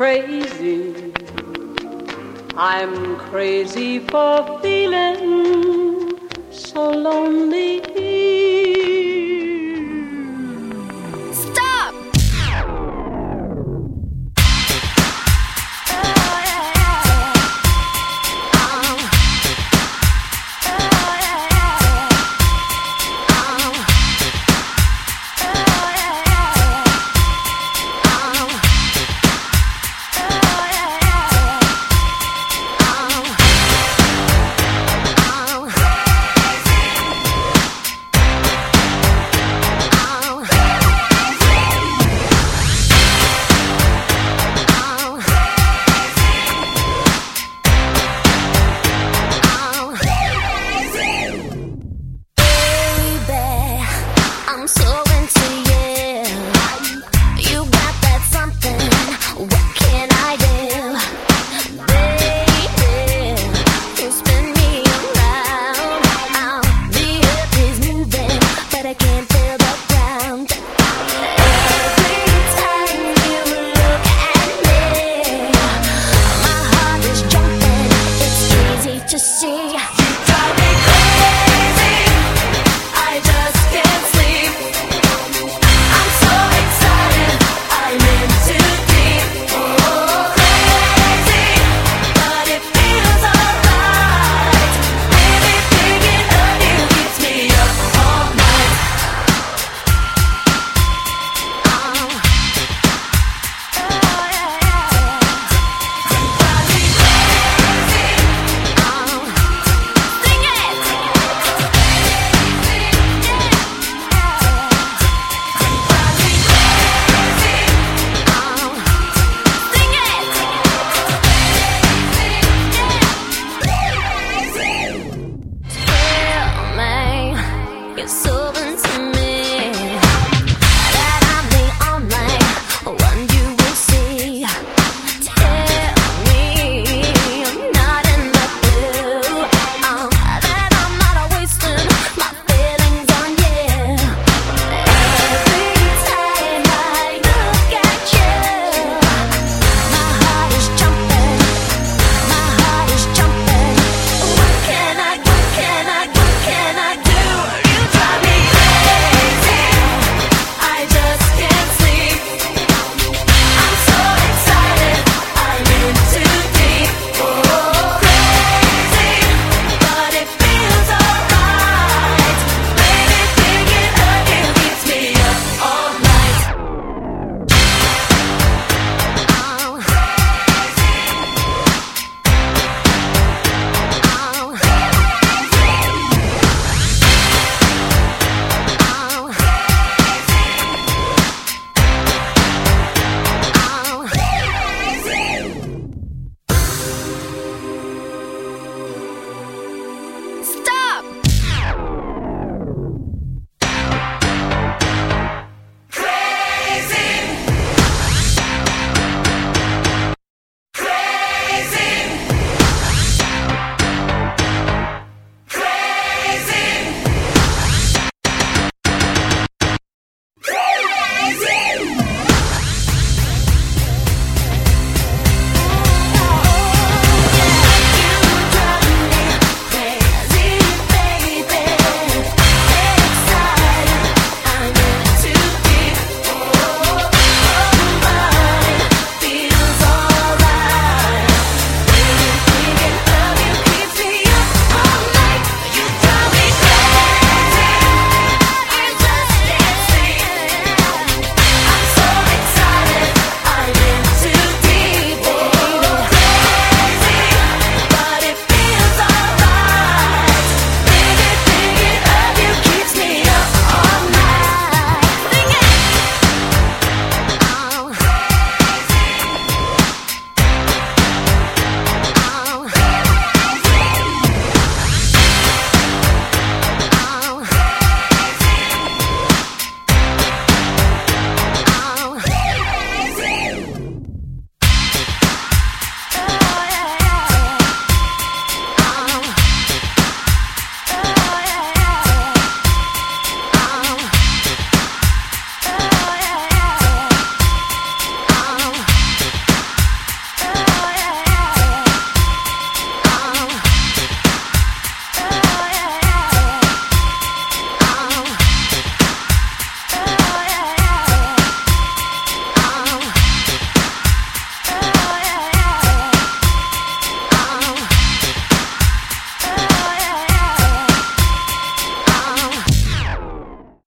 crazy. I'm crazy for feeling so lonely